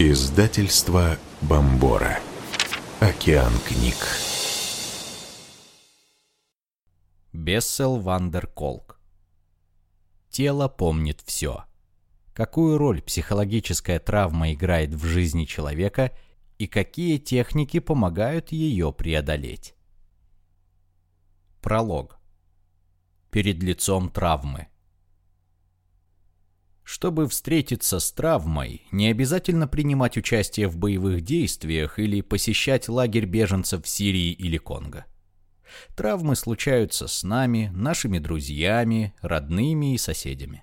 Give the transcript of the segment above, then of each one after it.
Издательство Бомбора. Океан книг. Бессел Вандер Колк. Тело помнит все. Какую роль психологическая травма играет в жизни человека и какие техники помогают ее преодолеть. Пролог. Перед лицом травмы. Чтобы встретиться с травмой, не обязательно принимать участие в боевых действиях или посещать лагерь беженцев в Сирии или Конго. Травмы случаются с нами, нашими друзьями, родными и соседями.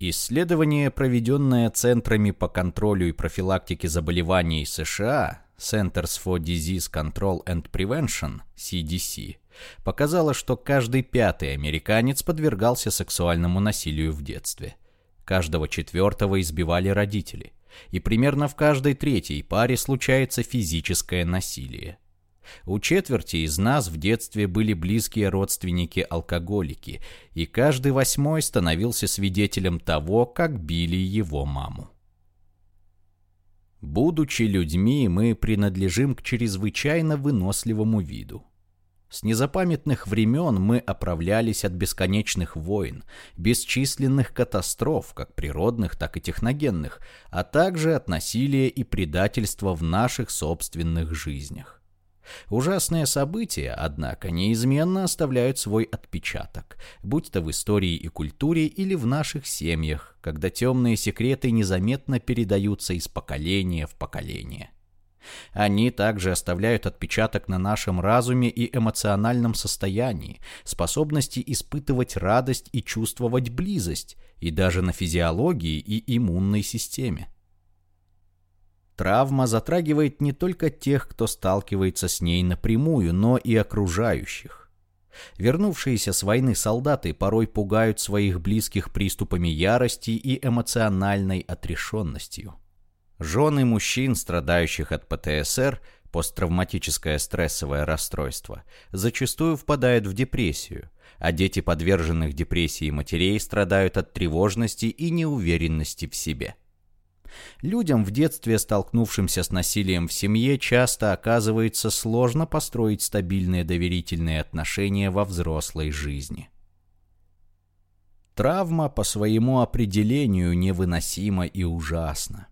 Исследование, проведенное Центрами по контролю и профилактике заболеваний США Centers for Disease Control and Prevention, CDC, показало, что каждый пятый американец подвергался сексуальному насилию в детстве – Каждого четвертого избивали родители. И примерно в каждой третьей паре случается физическое насилие. У четверти из нас в детстве были близкие родственники-алкоголики, и каждый восьмой становился свидетелем того, как били его маму. Будучи людьми, мы принадлежим к чрезвычайно выносливому виду. С незапамятных времен мы оправлялись от бесконечных войн, бесчисленных катастроф, как природных, так и техногенных, а также от насилия и предательства в наших собственных жизнях. Ужасные события, однако, неизменно оставляют свой отпечаток, будь то в истории и культуре или в наших семьях, когда темные секреты незаметно передаются из поколения в поколение. Они также оставляют отпечаток на нашем разуме и эмоциональном состоянии, способности испытывать радость и чувствовать близость, и даже на физиологии и иммунной системе. Травма затрагивает не только тех, кто сталкивается с ней напрямую, но и окружающих. Вернувшиеся с войны солдаты порой пугают своих близких приступами ярости и эмоциональной отрешенностью. Жены мужчин, страдающих от ПТСР, посттравматическое стрессовое расстройство, зачастую впадают в депрессию, а дети подверженных депрессии матерей страдают от тревожности и неуверенности в себе. Людям в детстве, столкнувшимся с насилием в семье, часто оказывается сложно построить стабильные доверительные отношения во взрослой жизни. Травма по своему определению невыносима и ужасна.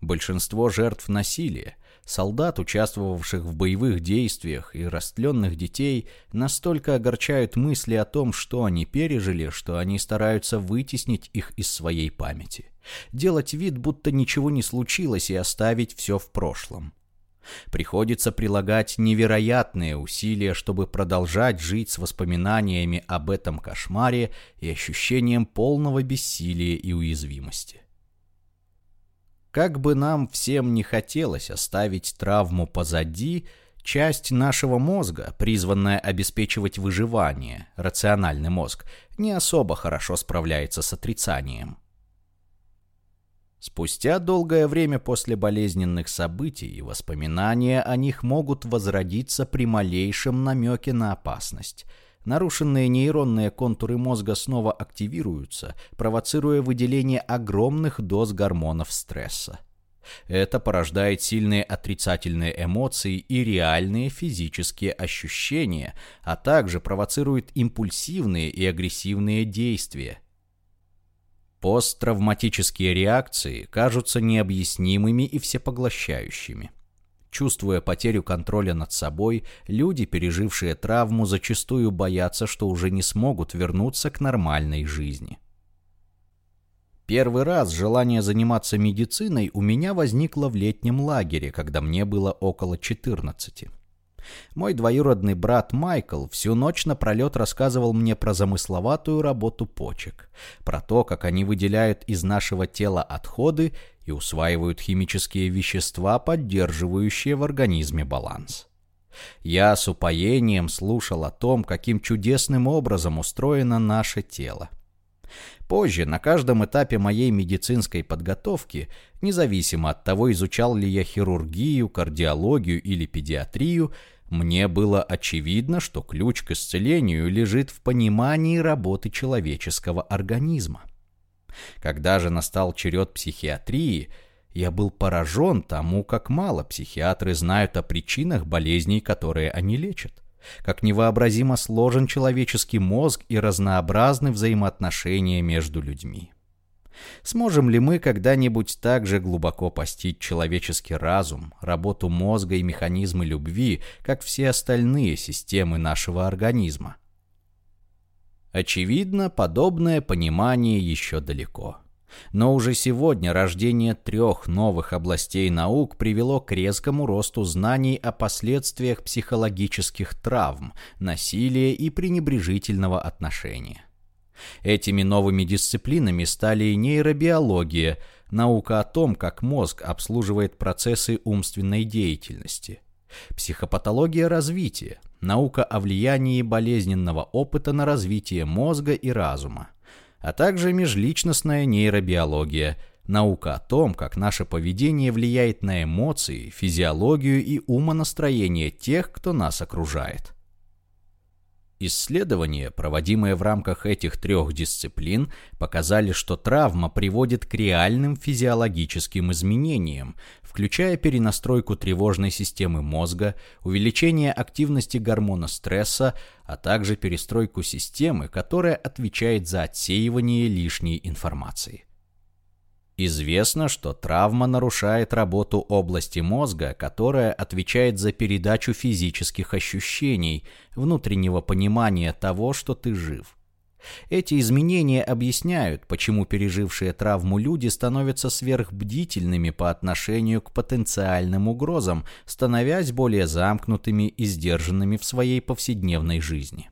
Большинство жертв насилия, солдат, участвовавших в боевых действиях и растленных детей, настолько огорчают мысли о том, что они пережили, что они стараются вытеснить их из своей памяти. Делать вид, будто ничего не случилось и оставить все в прошлом. Приходится прилагать невероятные усилия, чтобы продолжать жить с воспоминаниями об этом кошмаре и ощущением полного бессилия и уязвимости. Как бы нам всем не хотелось оставить травму позади, часть нашего мозга, призванная обеспечивать выживание, рациональный мозг, не особо хорошо справляется с отрицанием. Спустя долгое время после болезненных событий воспоминания о них могут возродиться при малейшем намеке на опасность – Нарушенные нейронные контуры мозга снова активируются, провоцируя выделение огромных доз гормонов стресса. Это порождает сильные отрицательные эмоции и реальные физические ощущения, а также провоцирует импульсивные и агрессивные действия. Посттравматические реакции кажутся необъяснимыми и всепоглощающими. Чувствуя потерю контроля над собой, люди, пережившие травму, зачастую боятся, что уже не смогут вернуться к нормальной жизни. Первый раз желание заниматься медициной у меня возникло в летнем лагере, когда мне было около 14. Мой двоюродный брат Майкл всю ночь напролет рассказывал мне про замысловатую работу почек, про то, как они выделяют из нашего тела отходы и усваивают химические вещества, поддерживающие в организме баланс. Я с упоением слушал о том, каким чудесным образом устроено наше тело. Позже, на каждом этапе моей медицинской подготовки, независимо от того, изучал ли я хирургию, кардиологию или педиатрию, мне было очевидно, что ключ к исцелению лежит в понимании работы человеческого организма. Когда же настал черед психиатрии, Я был поражен тому, как мало психиатры знают о причинах болезней, которые они лечат. Как невообразимо сложен человеческий мозг и разнообразны взаимоотношения между людьми. Сможем ли мы когда-нибудь так же глубоко постичь человеческий разум, работу мозга и механизмы любви, как все остальные системы нашего организма? Очевидно, подобное понимание еще далеко. Но уже сегодня рождение трех новых областей наук привело к резкому росту знаний о последствиях психологических травм, насилия и пренебрежительного отношения. Этими новыми дисциплинами стали нейробиология, наука о том, как мозг обслуживает процессы умственной деятельности, психопатология развития, наука о влиянии болезненного опыта на развитие мозга и разума, а также межличностная нейробиология, наука о том, как наше поведение влияет на эмоции, физиологию и умонастроение тех, кто нас окружает. Исследования, проводимые в рамках этих трех дисциплин, показали, что травма приводит к реальным физиологическим изменениям, включая перенастройку тревожной системы мозга, увеличение активности гормона стресса, а также перестройку системы, которая отвечает за отсеивание лишней информации. Известно, что травма нарушает работу области мозга, которая отвечает за передачу физических ощущений, внутреннего понимания того, что ты жив. Эти изменения объясняют, почему пережившие травму люди становятся сверхбдительными по отношению к потенциальным угрозам, становясь более замкнутыми и сдержанными в своей повседневной жизни.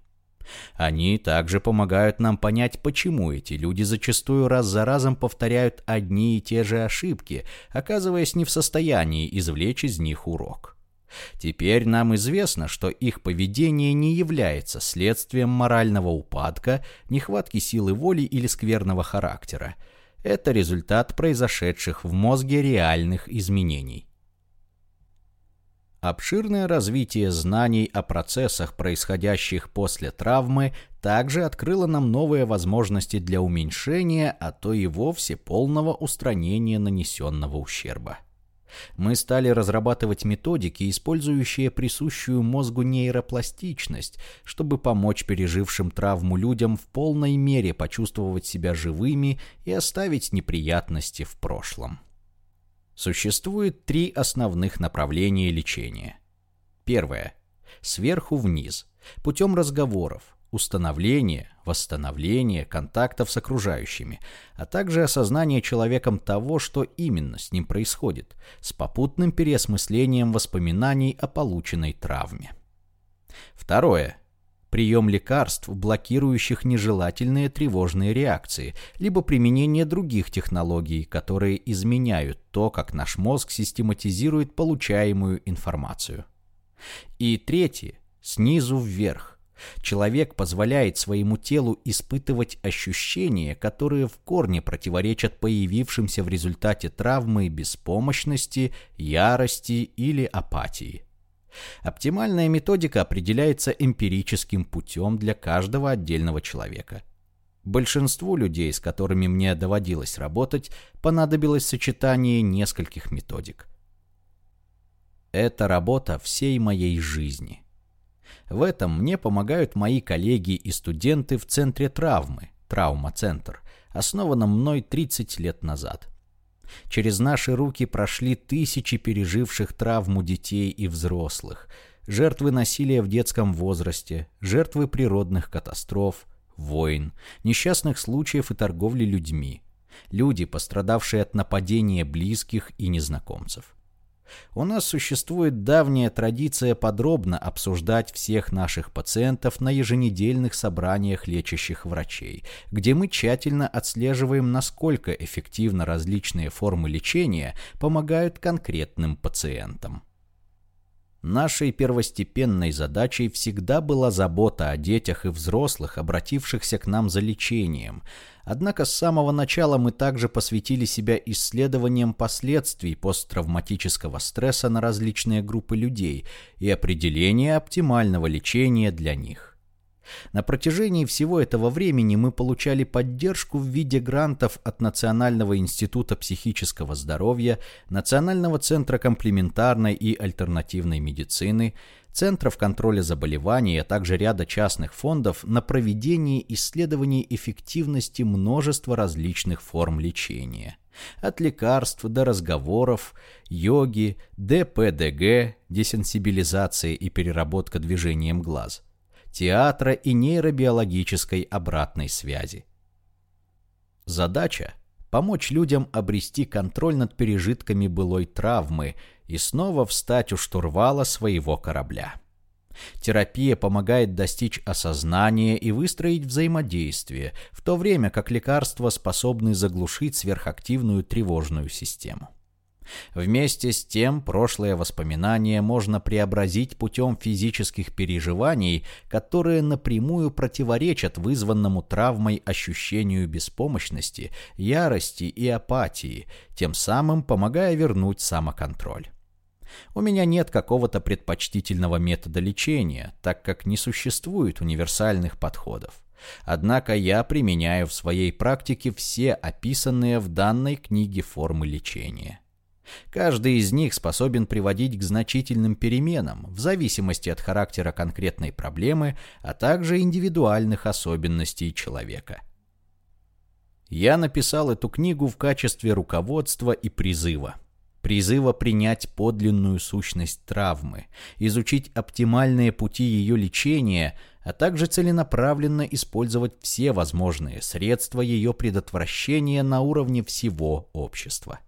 Они также помогают нам понять, почему эти люди зачастую раз за разом повторяют одни и те же ошибки, оказываясь не в состоянии извлечь из них урок. Теперь нам известно, что их поведение не является следствием морального упадка, нехватки силы воли или скверного характера. Это результат произошедших в мозге реальных изменений. Обширное развитие знаний о процессах, происходящих после травмы, также открыло нам новые возможности для уменьшения, а то и вовсе полного устранения нанесенного ущерба. Мы стали разрабатывать методики, использующие присущую мозгу нейропластичность, чтобы помочь пережившим травму людям в полной мере почувствовать себя живыми и оставить неприятности в прошлом. Существует три основных направления лечения. Первое. Сверху вниз, путем разговоров, установления, восстановления контактов с окружающими, а также осознание человеком того, что именно с ним происходит, с попутным переосмыслением воспоминаний о полученной травме. Второе прием лекарств, блокирующих нежелательные тревожные реакции, либо применение других технологий, которые изменяют то, как наш мозг систематизирует получаемую информацию. И третье – снизу вверх. Человек позволяет своему телу испытывать ощущения, которые в корне противоречат появившимся в результате травмы беспомощности, ярости или апатии. Оптимальная методика определяется эмпирическим путем для каждого отдельного человека. Большинству людей, с которыми мне доводилось работать, понадобилось сочетание нескольких методик. Это работа всей моей жизни. В этом мне помогают мои коллеги и студенты в Центре травмы, Травма-центр, основанном мной 30 лет назад – Через наши руки прошли тысячи переживших травму детей и взрослых, жертвы насилия в детском возрасте, жертвы природных катастроф, войн, несчастных случаев и торговли людьми, люди, пострадавшие от нападения близких и незнакомцев. У нас существует давняя традиция подробно обсуждать всех наших пациентов на еженедельных собраниях лечащих врачей, где мы тщательно отслеживаем, насколько эффективно различные формы лечения помогают конкретным пациентам. Нашей первостепенной задачей всегда была забота о детях и взрослых, обратившихся к нам за лечением – Однако с самого начала мы также посвятили себя исследованиям последствий посттравматического стресса на различные группы людей и определению оптимального лечения для них. На протяжении всего этого времени мы получали поддержку в виде грантов от Национального института психического здоровья, Национального центра комплементарной и альтернативной медицины, Центров контроля заболеваний, а также ряда частных фондов на проведение исследований эффективности множества различных форм лечения. От лекарств до разговоров, йоги, ДПДГ, десенсибилизация и переработка движением глаз – театра и нейробиологической обратной связи. Задача – помочь людям обрести контроль над пережитками былой травмы и снова встать у штурвала своего корабля. Терапия помогает достичь осознания и выстроить взаимодействие, в то время как лекарства способны заглушить сверхактивную тревожную систему. Вместе с тем, прошлое воспоминание можно преобразить путем физических переживаний, которые напрямую противоречат вызванному травмой ощущению беспомощности, ярости и апатии, тем самым помогая вернуть самоконтроль. У меня нет какого-то предпочтительного метода лечения, так как не существует универсальных подходов. Однако я применяю в своей практике все описанные в данной книге формы лечения. Каждый из них способен приводить к значительным переменам в зависимости от характера конкретной проблемы, а также индивидуальных особенностей человека. Я написал эту книгу в качестве руководства и призыва. Призыва принять подлинную сущность травмы, изучить оптимальные пути ее лечения, а также целенаправленно использовать все возможные средства ее предотвращения на уровне всего общества.